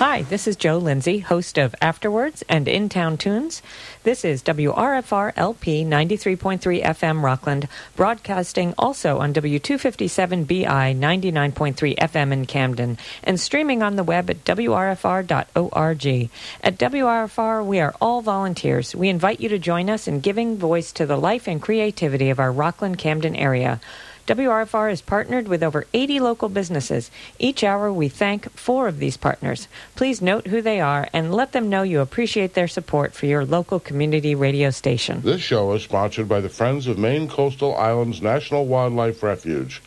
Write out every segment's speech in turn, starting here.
Hi, this is Joe Lindsay, host of Afterwards and In Town Tunes. This is WRFR LP 93.3 FM Rockland, broadcasting also on W257BI 99.3 FM in Camden, and streaming on the web at WRFR.org. At WRFR, we are all volunteers. We invite you to join us in giving voice to the life and creativity of our Rockland Camden area. WRFR is partnered with over 80 local businesses. Each hour, we thank four of these partners. Please note who they are and let them know you appreciate their support for your local community radio station. This show is sponsored by the Friends of Maine Coastal Islands National Wildlife Refuge,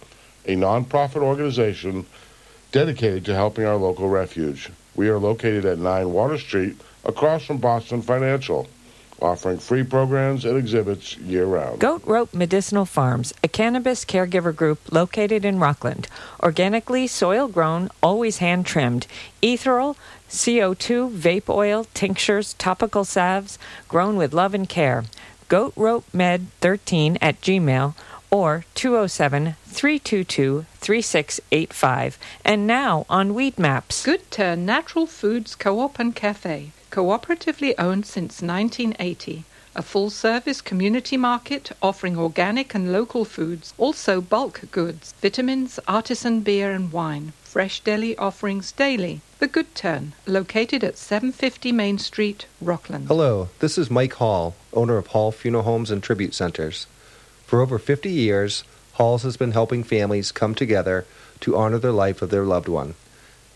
a nonprofit organization dedicated to helping our local refuge. We are located at 9 Water Street, across from Boston Financial offering free programs and exhibits year round. Goat Rope Medicinal Farms, a cannabis caregiver group located in Rockland. Organically soil grown, always hand trimmed. Ethereal, CO2, vape oil, tinctures, topical salves, grown with love and care. Goat Rope Med 13 at Gmail or 207 322 3685. And now on Weed Maps. Good Turn Natural Foods Co op and Cafe cooperatively owned since 1980. A full service community market offering organic and local foods, also bulk goods, vitamins, artisan beer and wine, fresh deli offerings daily. The Good Turn, located at 750 Main Street, Rockland. Hello, this is Mike Hall, owner of Hall Funeral Homes and Tribute Centers. For over 50 years, Hall's has been helping families come together to honor the life of their loved one.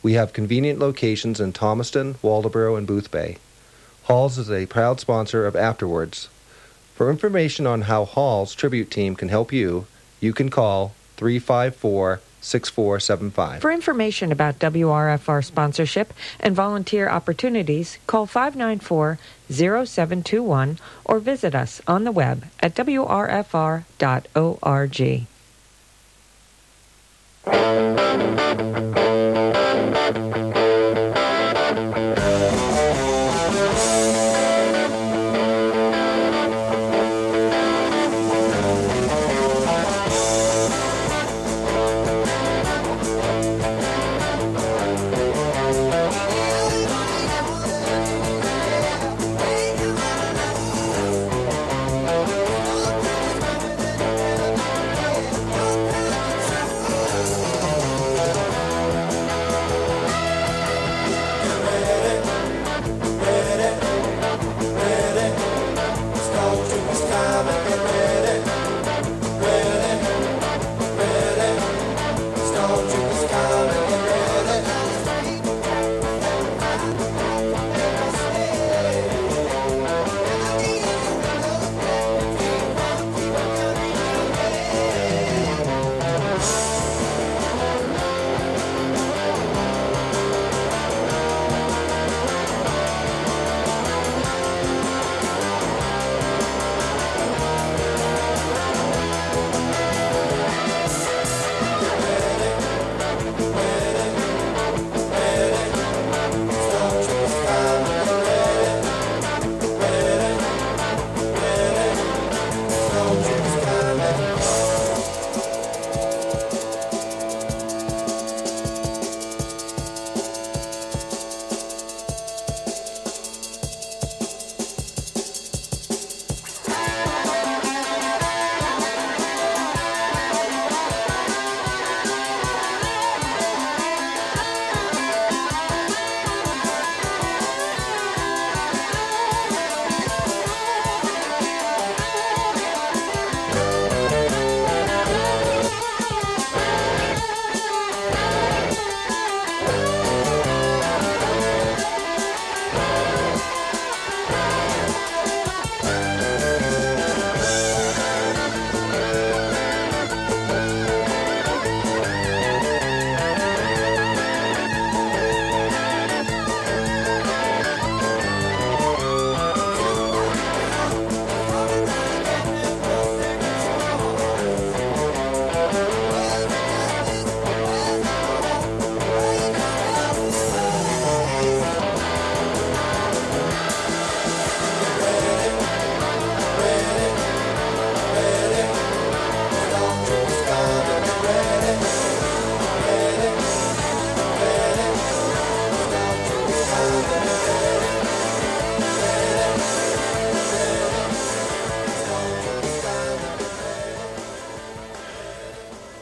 We have convenient locations in Thomaston, Waldoboro, and Boothbay. Halls is a proud sponsor of Afterwards. For information on how Hall's tribute team can help you, you can call 354 6475. For information about WRFR sponsorship and volunteer opportunities, call 594 0721 or visit us on the web at wrfr.org.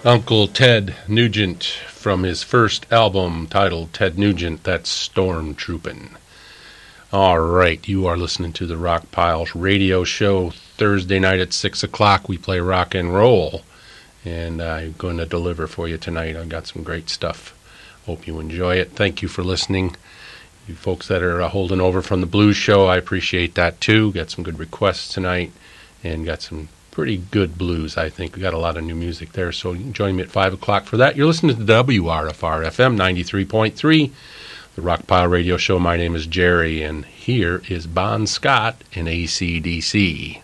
Uncle Ted Nugent from his first album titled Ted Nugent, that's Storm Troopin'. All right, you are listening to the Rock Piles radio show. Thursday night at 6 o'clock, we play rock and roll. And I'm going to deliver for you tonight. I've got some great stuff. Hope you enjoy it. Thank you for listening. You folks that are uh, holding over from the blues show, I appreciate that too. Got some good requests tonight and got some pretty good blues, I think. We got a lot of new music there, so join me at 5 o'clock for that. You're listening to WRFR FM 93.3, the Rock Pile Radio Show. My name is Jerry, and here is Bon Scott in ACDC.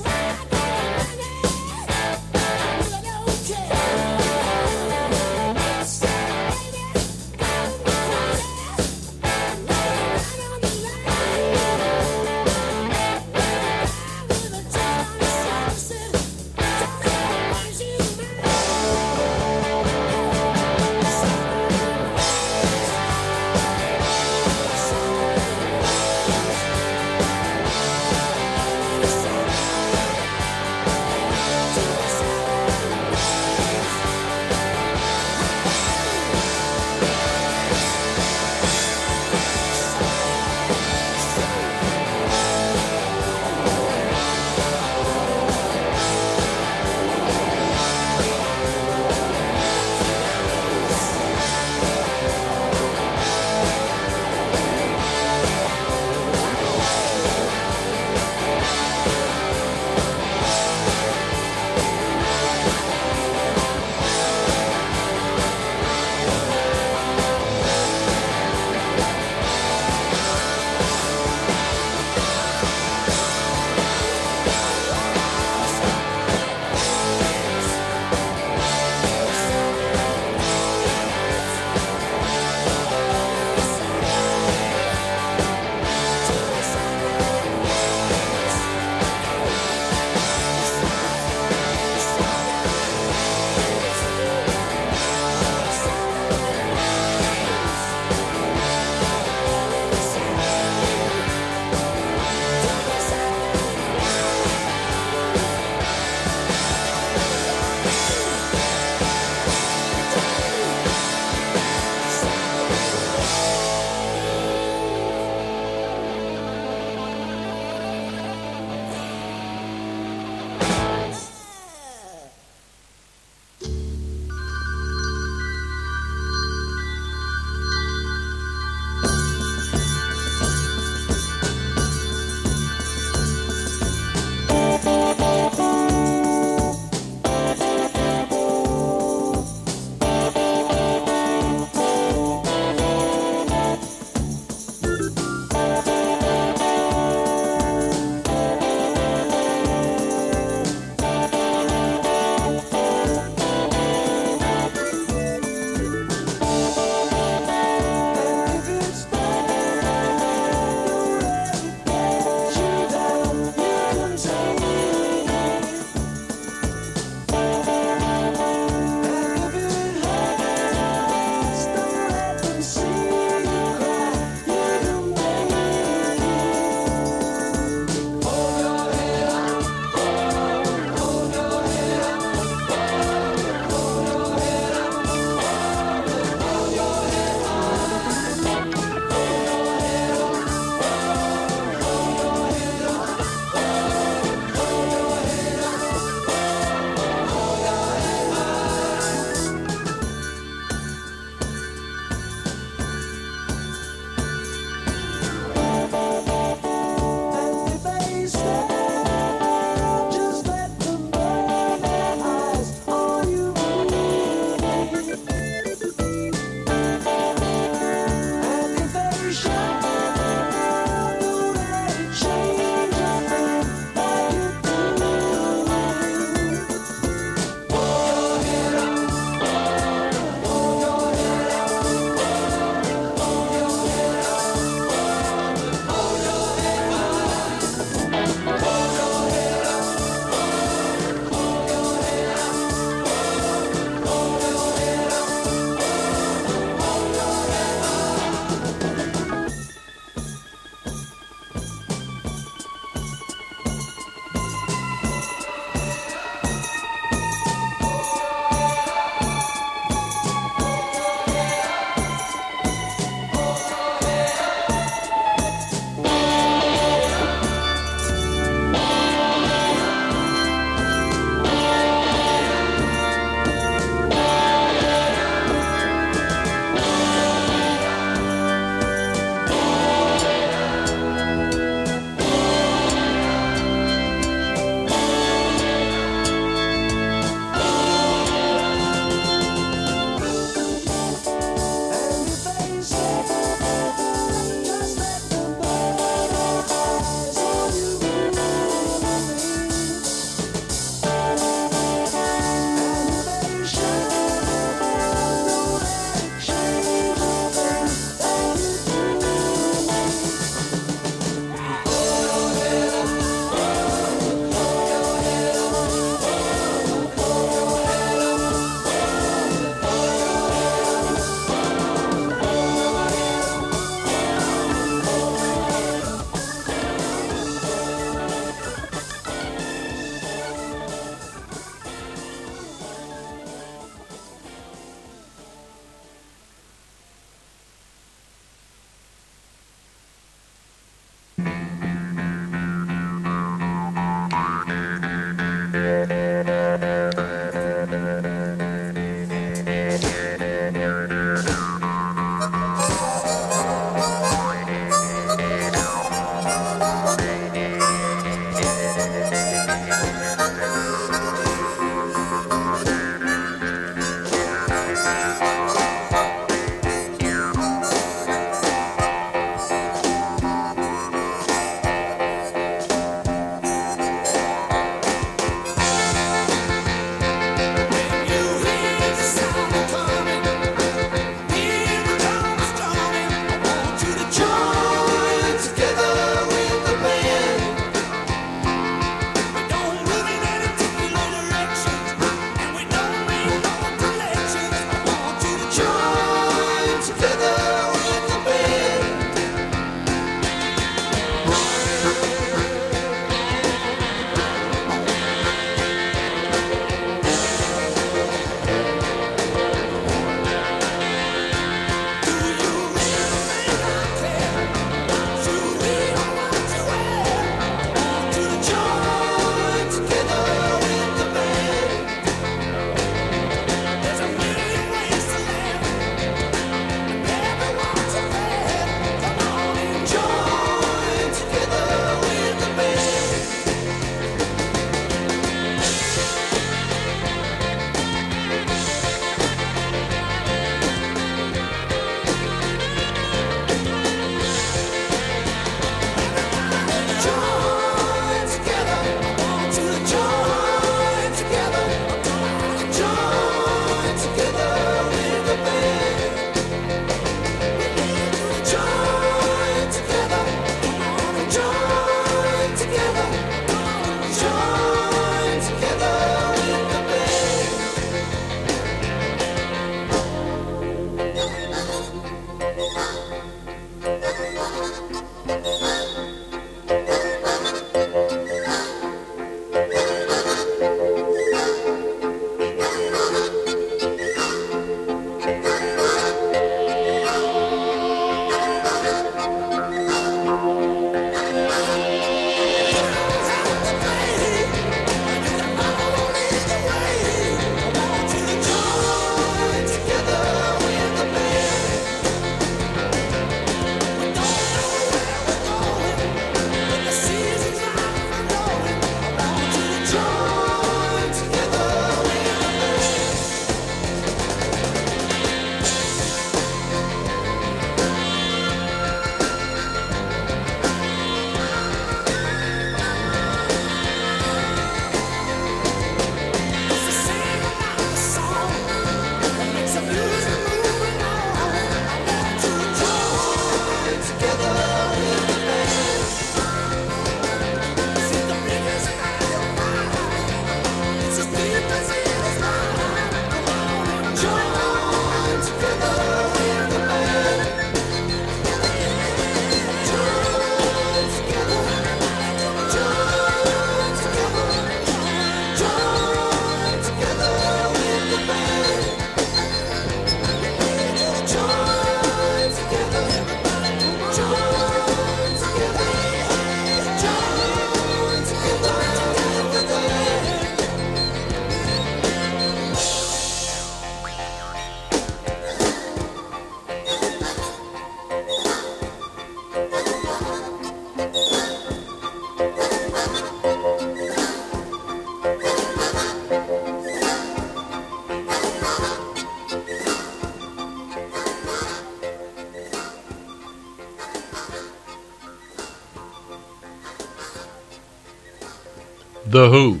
The Who.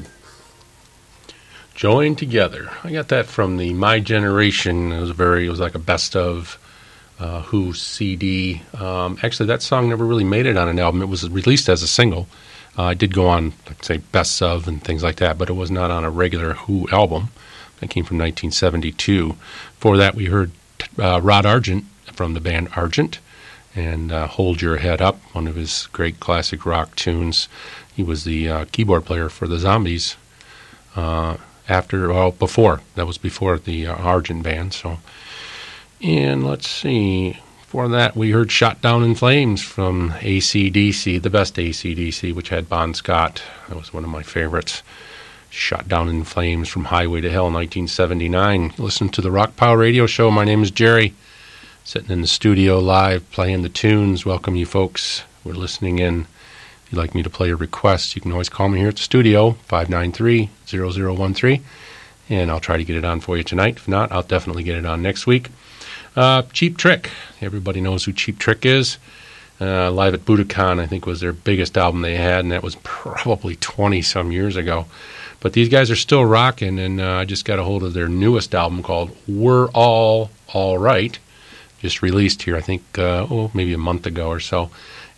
Join Together. I got that from the My Generation. It was very, it was like a best of uh, Who CD. Um, actually, that song never really made it on an album. It was released as a single. Uh, I did go on, like say, best of and things like that, but it was not on a regular Who album. That came from 1972. For that, we heard uh, Rod Argent from the band Argent and Hold Your Head Up, one of his great classic rock tunes. He was the uh, keyboard player for the Zombies uh, after, well, before. That was before the uh, Argent band. So, And let's see. Before that, we heard Shot Down in Flames from ACDC, the best ACDC, which had Bon Scott. That was one of my favorites. Shot Down in Flames from Highway to Hell, 1979. Listen to the Rock Pile Radio Show. My name is Jerry sitting in the studio live playing the tunes. Welcome you folks. We're listening in. If you'd like me to play a request, you can always call me here at the studio, 593 0013, and I'll try to get it on for you tonight. If not, I'll definitely get it on next week. Uh, Cheap Trick. Everybody knows who Cheap Trick is. Uh, live at Budokan, I think, was their biggest album they had, and that was probably 20 some years ago. But these guys are still rocking, and uh, I just got a hold of their newest album called We're All All Right just released here, I think, oh, maybe a month ago or so.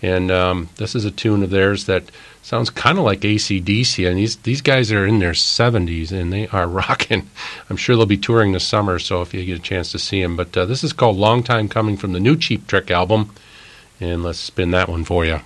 And um, this is a tune of theirs that sounds kind of like ACDC. And these, these guys are in their 70s and they are rocking. I'm sure they'll be touring this summer, so if you get a chance to see them. But uh, this is called Long Time Coming from the new Cheap Trick album. And let's spin that one for you.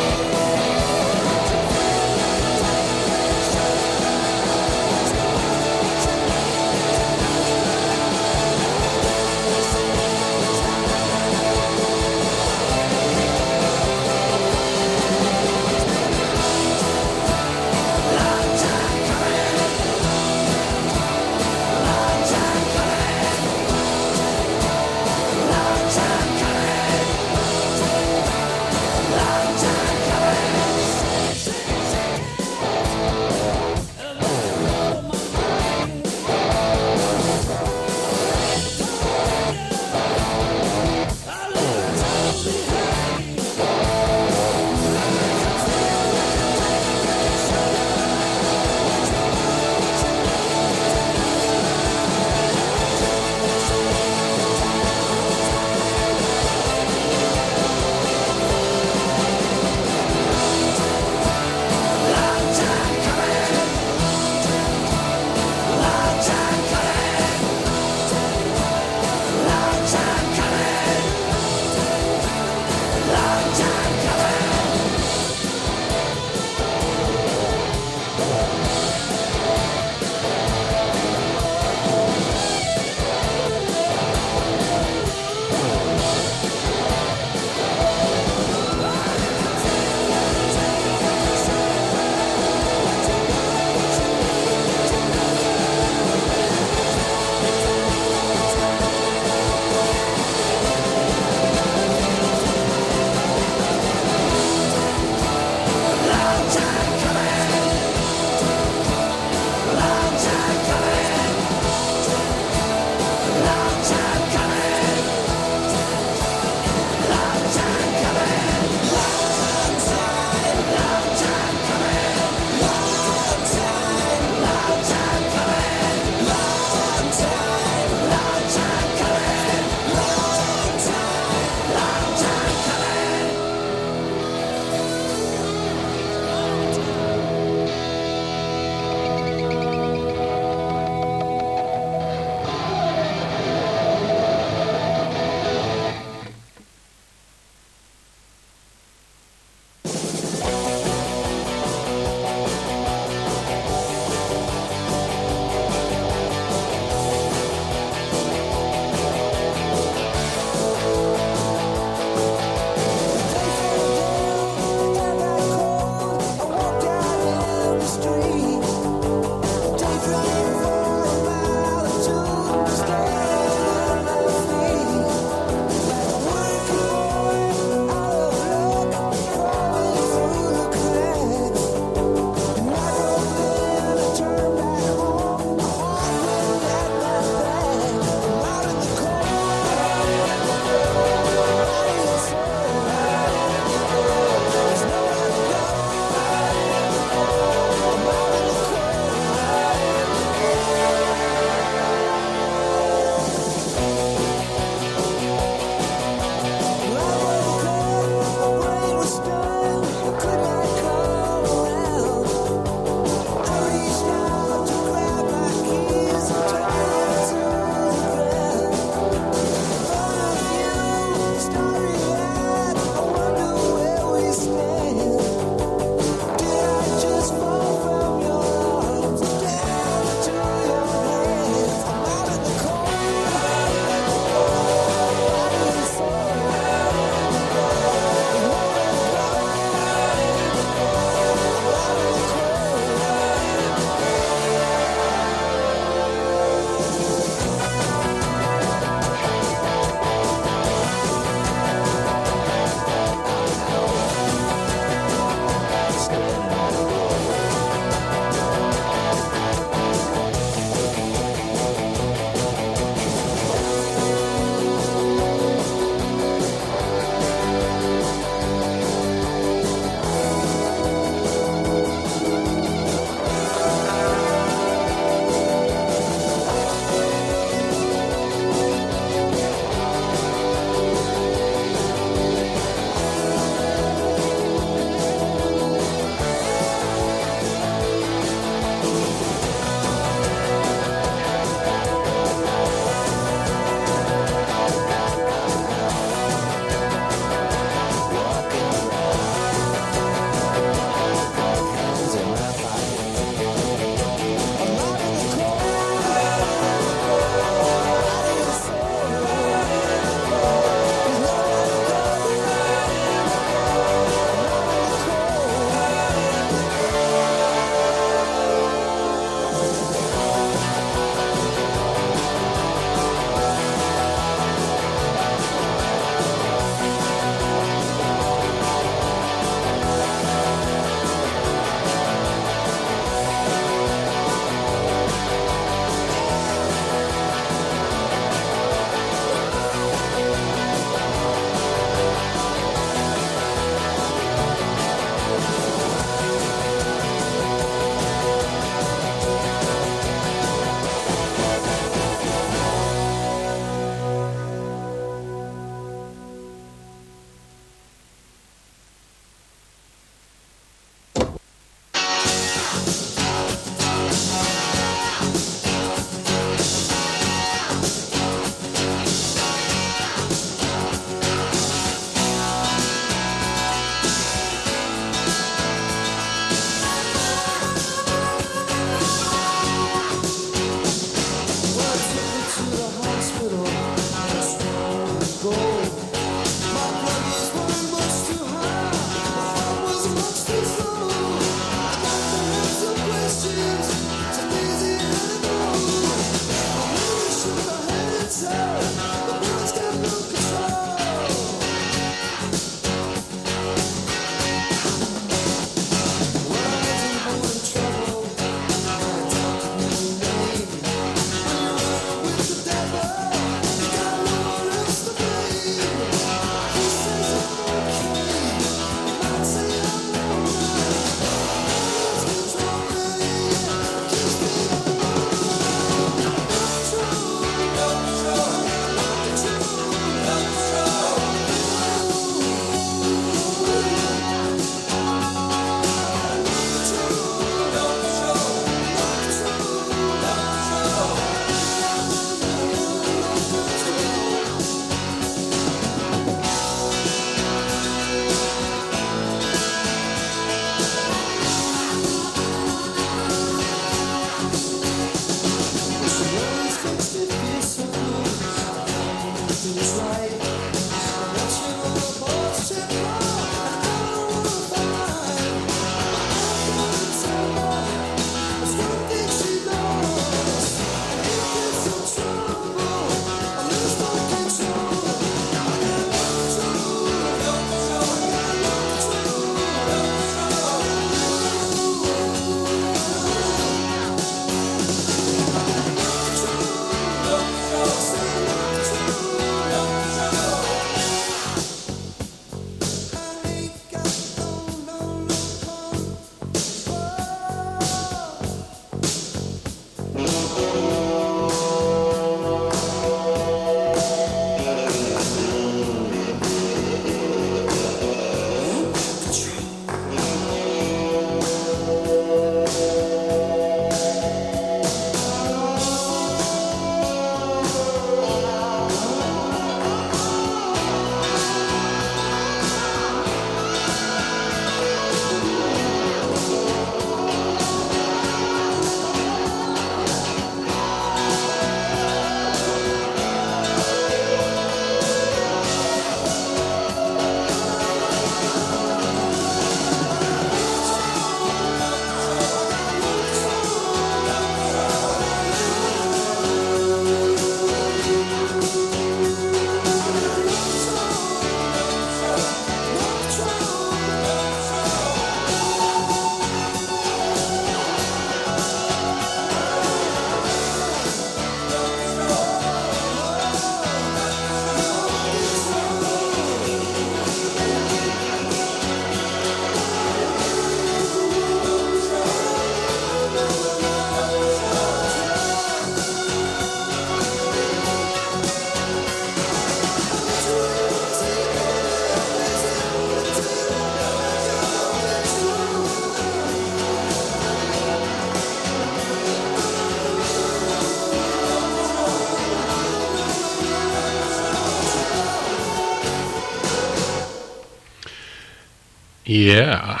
Yeah.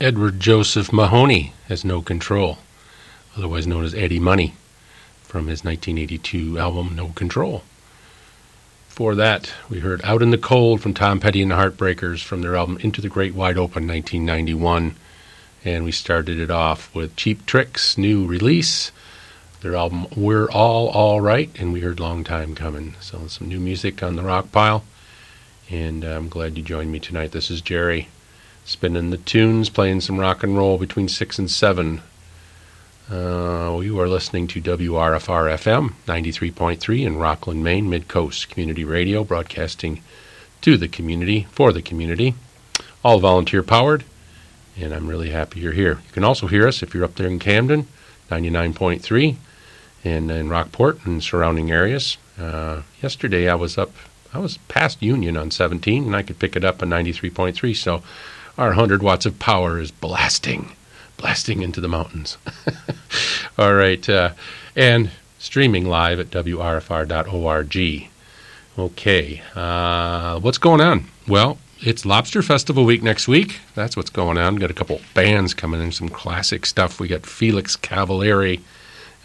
Edward Joseph Mahoney has no control, otherwise known as Eddie Money, from his 1982 album No Control. For that, we heard Out in the Cold from Tom Petty and the Heartbreakers from their album Into the Great Wide Open 1991. And we started it off with Cheap Tricks' new release, their album We're All All Right, and we heard Long Time Coming. So, some new music on the rock pile. And uh, I'm glad you joined me tonight. This is Jerry spinning the tunes, playing some rock and roll between 6 and 7. Uh, you are listening to WRFR FM 93.3 in Rockland, Maine, Mid Coast Community Radio, broadcasting to the community, for the community, all volunteer powered. And I'm really happy you're here. You can also hear us if you're up there in Camden, 99.3, and in Rockport and surrounding areas. Uh, yesterday I was up, I was past Union on 17, and I could pick it up on 93.3. So our 100 watts of power is blasting, blasting into the mountains. All right. Uh, and streaming live at WRFR.org. Okay. Uh, what's going on? Well, it's Lobster Festival week next week. That's what's going on. Got a couple bands coming in, some classic stuff. We got Felix Cavaliere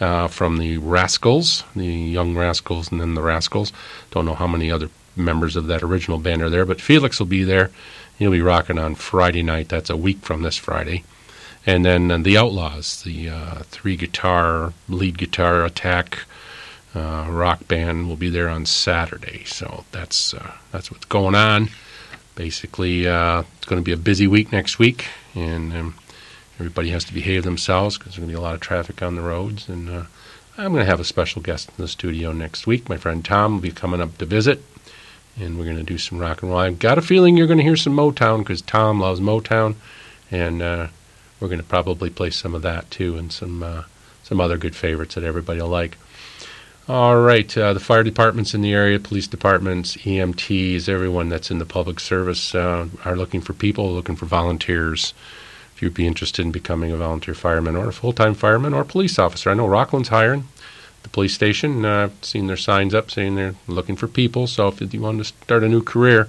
uh, from the Rascals, the Young Rascals, and then the Rascals. Don't know how many other members of that original band are there, but Felix will be there. He'll be rocking on Friday night. That's a week from this Friday. And then uh, the Outlaws, the uh, three guitar, lead guitar attack uh, rock band, will be there on Saturday. So that's that's what's going on. Basically, it's going to be a busy week next week, and um, everybody has to behave themselves because there's going to be a lot of traffic on the roads. And uh, I'm going to have a special guest in the studio next week. My friend Tom will be coming up to visit and we're going to do some rock and roll. I've got a feeling you're going to hear some Motown because Tom loves Motown, and uh, we're going to probably play some of that too, and some uh, some other good favorites that everybody will like. All right, uh, the fire departments in the area, police departments, EMTs, everyone that's in the public service are looking for people, looking for volunteers. You'd be interested in becoming a volunteer fireman or a full-time fireman or police officer, I know Rockland's hiring the police station. I've seen their signs up saying they're looking for people. So if you want to start a new career,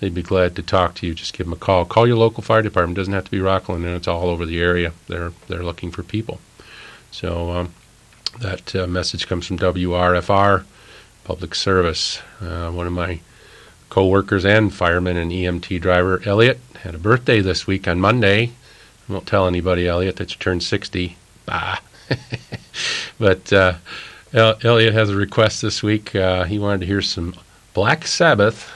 they'd be glad to talk to you. Just give them a call. Call your local fire department. It doesn't have to be Rockland, and it's all over the area. They're they're looking for people. So um, that uh, message comes from WRFR Public Service. Uh, one of my co-workers and fireman and EMT driver, Elliot, had a birthday this week on Monday. Won't tell anybody, Elliot, that you turned 60. Bah. but uh, Elliot has a request this week. Uh, he wanted to hear some Black Sabbath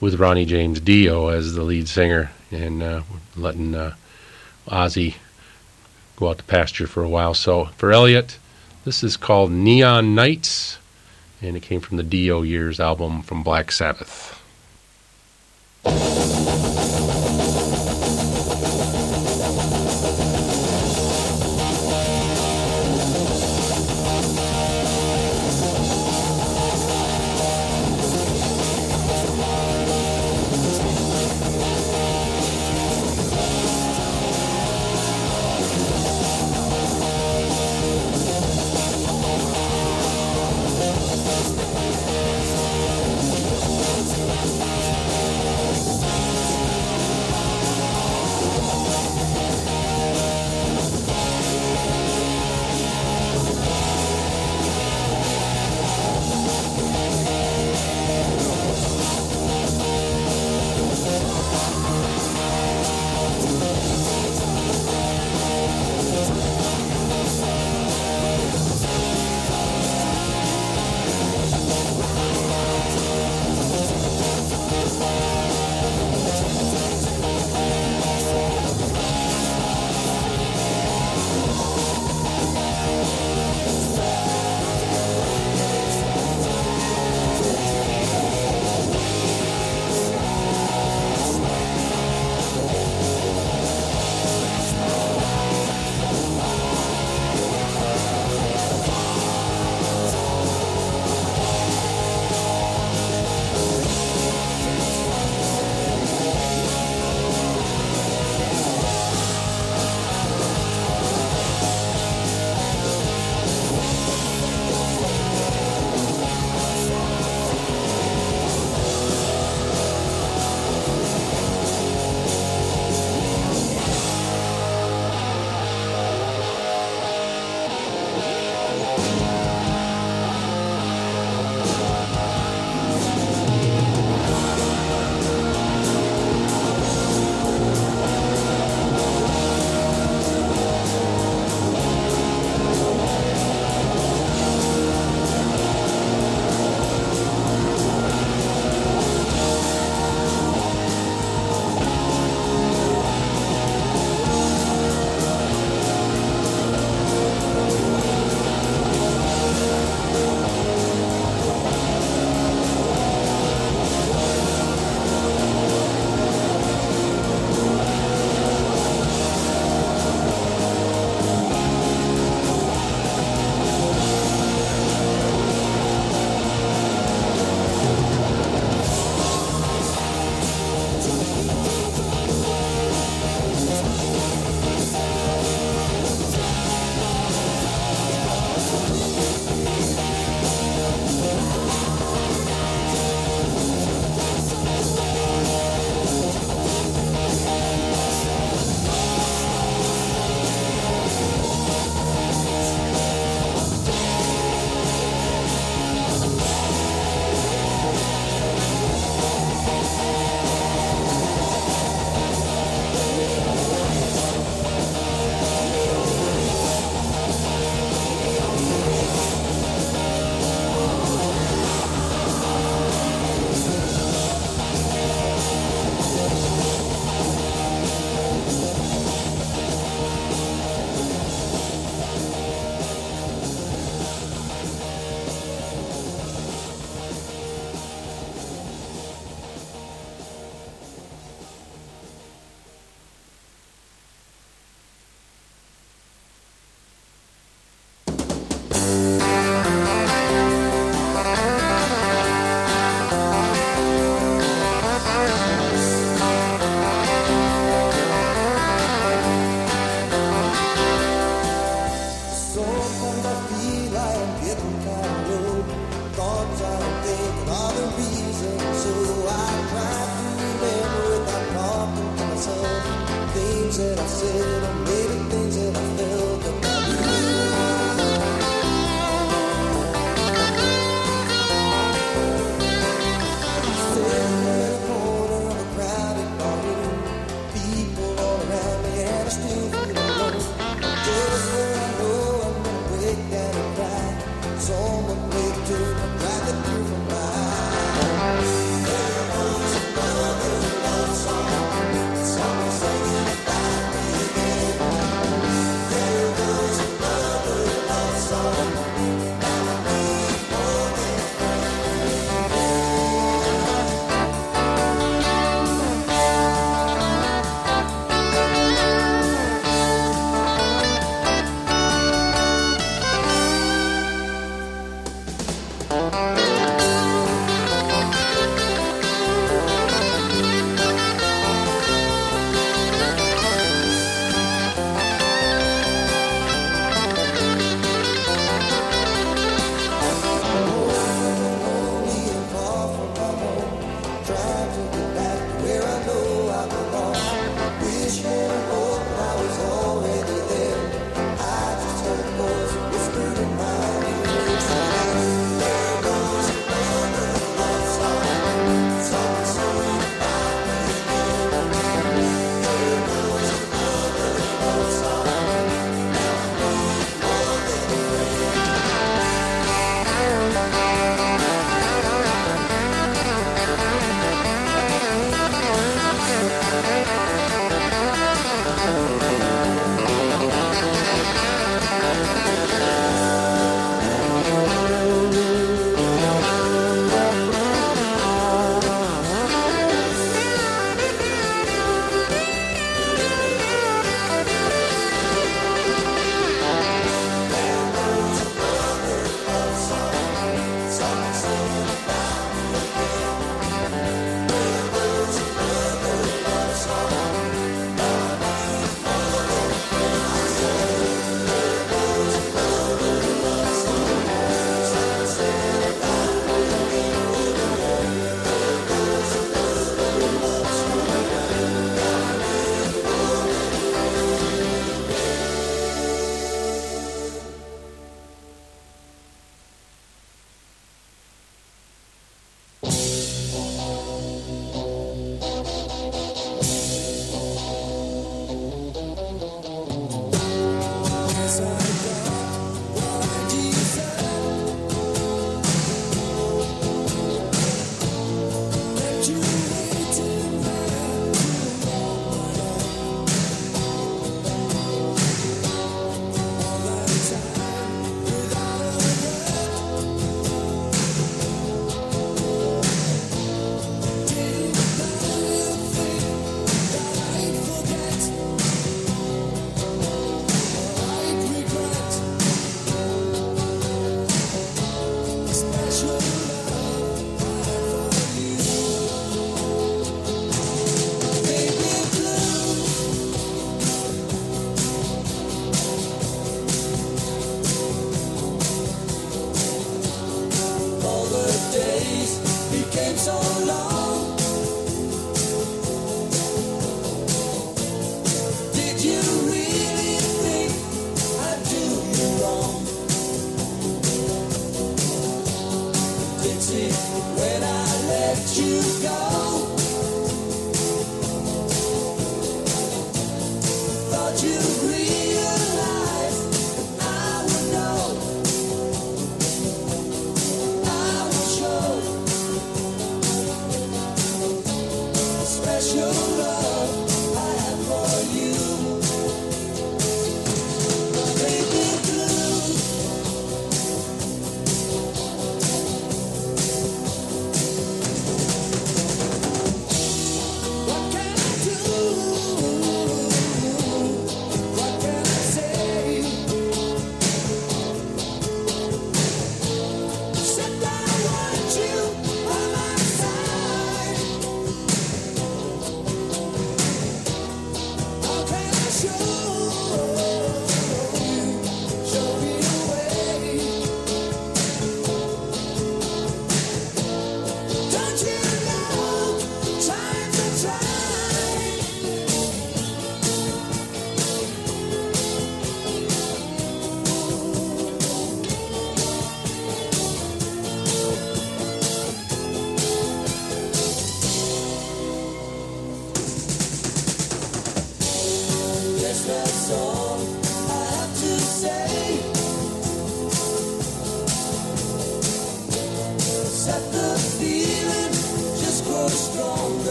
with Ronnie James Dio as the lead singer, and uh, letting uh, Ozzy go out to pasture for a while. So for Elliot, this is called Neon Knights, and it came from the Dio Years album from Black Sabbath.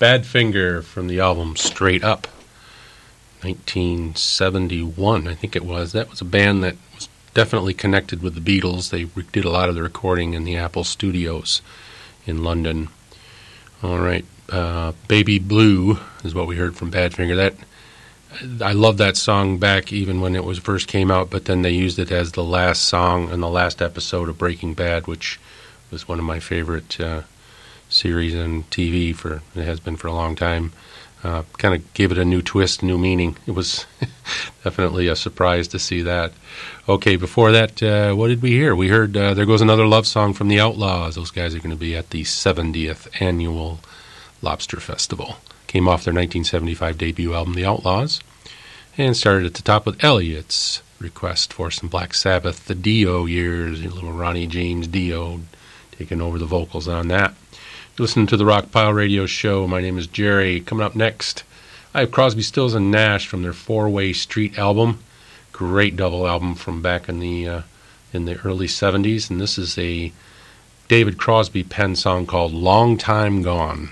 Badfinger from the album Straight Up, 1971, I think it was. That was a band that was definitely connected with the Beatles. They did a lot of the recording in the Apple Studios in London. All right, uh, Baby Blue is what we heard from Badfinger. That I love that song back even when it was first came out, but then they used it as the last song in the last episode of Breaking Bad, which was one of my favorite uh, series on TV for it has been for a long time. Uh, kind of gave it a new twist, new meaning. It was definitely a surprise to see that. Okay, before that, uh, what did we hear? We heard uh, There Goes Another Love Song from the Outlaws. Those guys are going to be at the 70th annual Lobster Festival. Came off their 1975 debut album, The Outlaws, and started at the top with Elliot's request for some Black Sabbath, the Dio years, little Ronnie James Dio taking over the vocals on that. Listen to the Rockpile Radio Show. My name is Jerry. Coming up next, I have Crosby, Stills, and Nash from their Four Way Street album. Great double album from back in the uh, in the early '70s, and this is a David Crosby pen song called "Long Time Gone."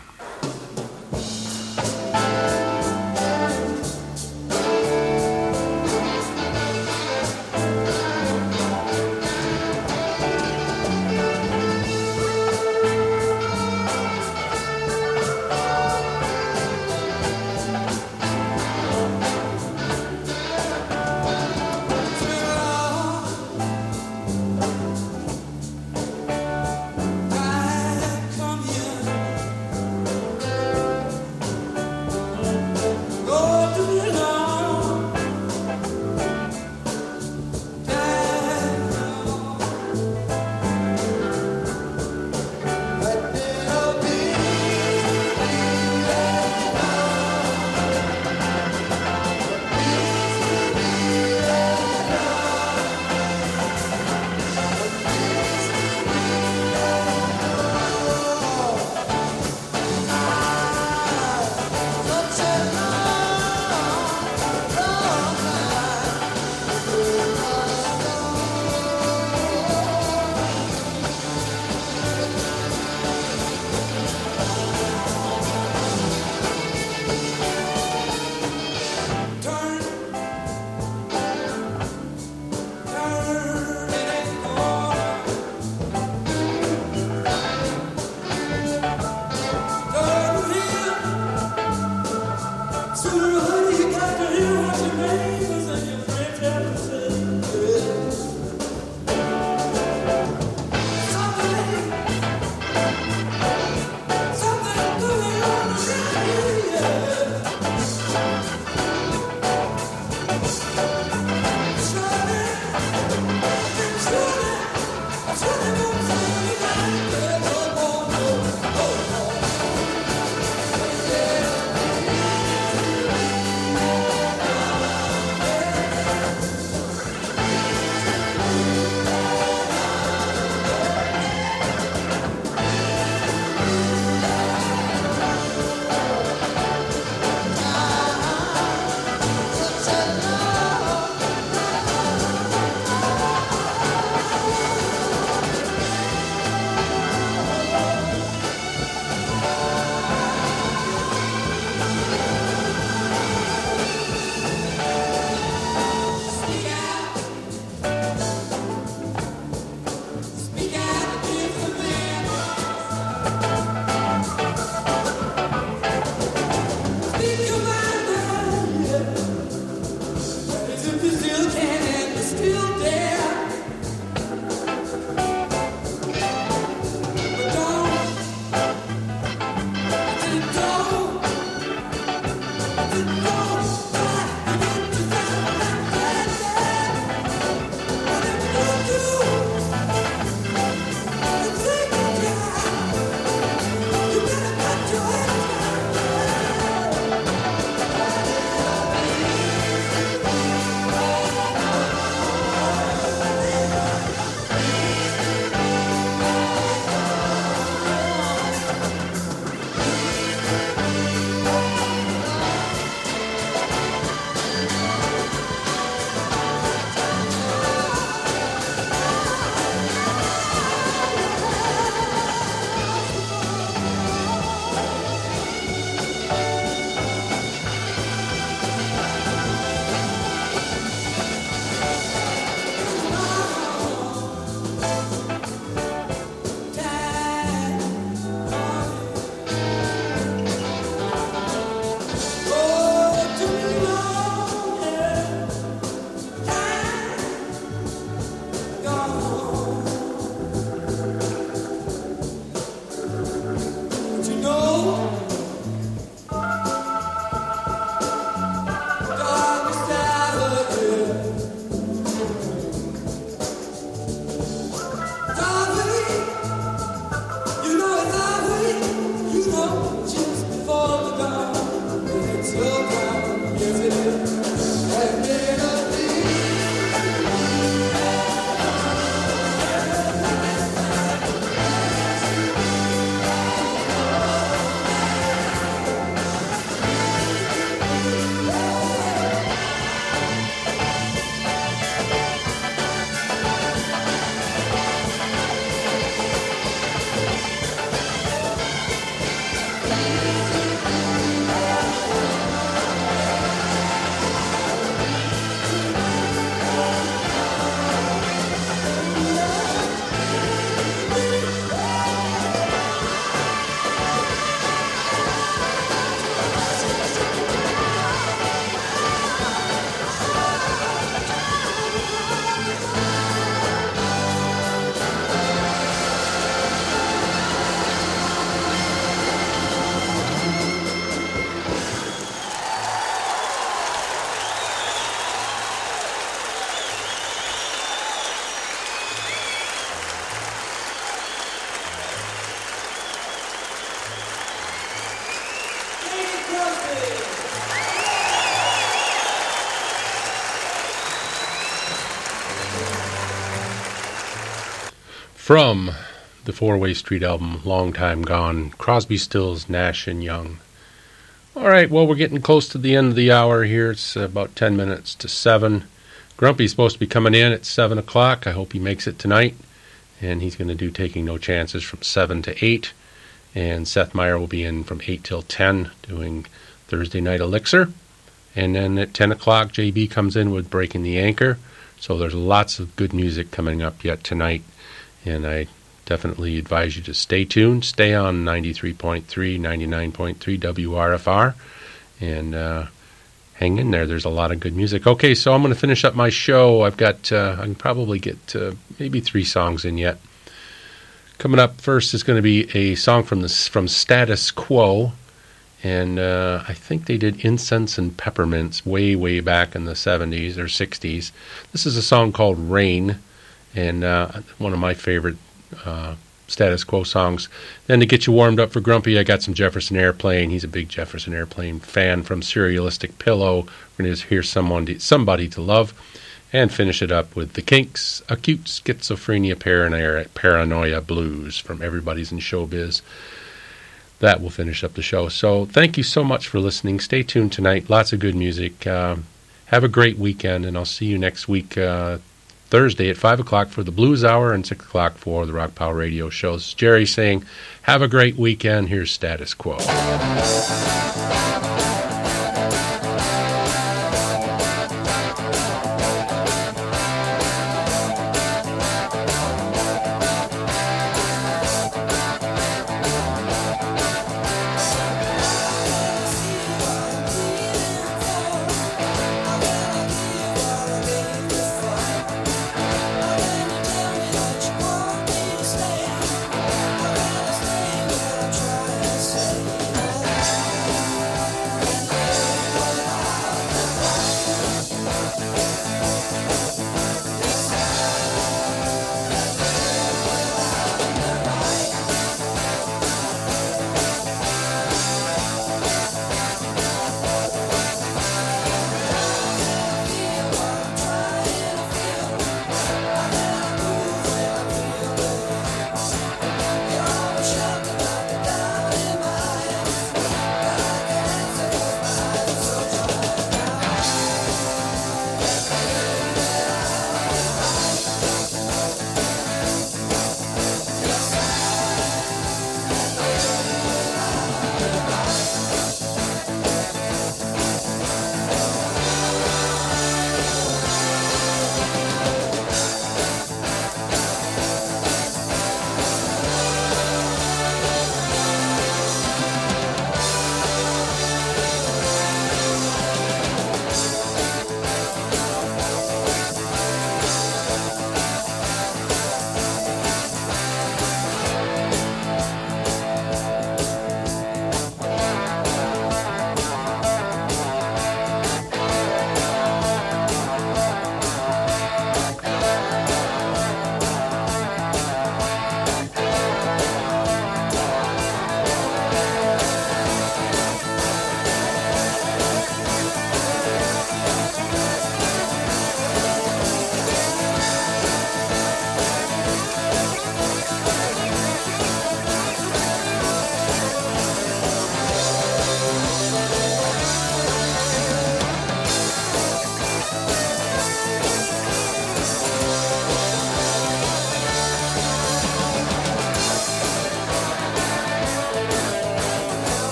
From the Four Way Street album, Long Time Gone, Crosby, Stills, Nash and Young. All right, well, we're getting close to the end of the hour here. It's about 10 minutes to 7. Grumpy's supposed to be coming in at 7 o'clock. I hope he makes it tonight. And he's going to do Taking No Chances from 7 to 8. And Seth Meyer will be in from 8 till 10 doing Thursday Night Elixir. And then at 10 o'clock, JB comes in with Breaking the Anchor. So there's lots of good music coming up yet tonight and I definitely advise you to stay tuned. Stay on 93.3, 99.3 WRFR, and uh, hang in there. There's a lot of good music. Okay, so I'm going to finish up my show. I've got, uh, I can probably get uh, maybe three songs in yet. Coming up first is going to be a song from the from Status Quo, and uh, I think they did Incense and Peppermints way, way back in the 70s or 60s. This is a song called Rain and uh, one of my favorite uh, status quo songs. Then to get you warmed up for Grumpy, I got some Jefferson Airplane. He's a big Jefferson Airplane fan from Surrealistic Pillow. We're going to hear someone to, somebody to love, and finish it up with the Kinks, acute schizophrenia paranoia, paranoia blues from Everybody's in Showbiz. That will finish up the show. So thank you so much for listening. Stay tuned tonight. Lots of good music. Uh, have a great weekend, and I'll see you next week. Uh, Thursday at 5 o'clock for the Blues Hour and 6 o'clock for the Rockpile Radio shows. Jerry saying, Have a great weekend. Here's status quo.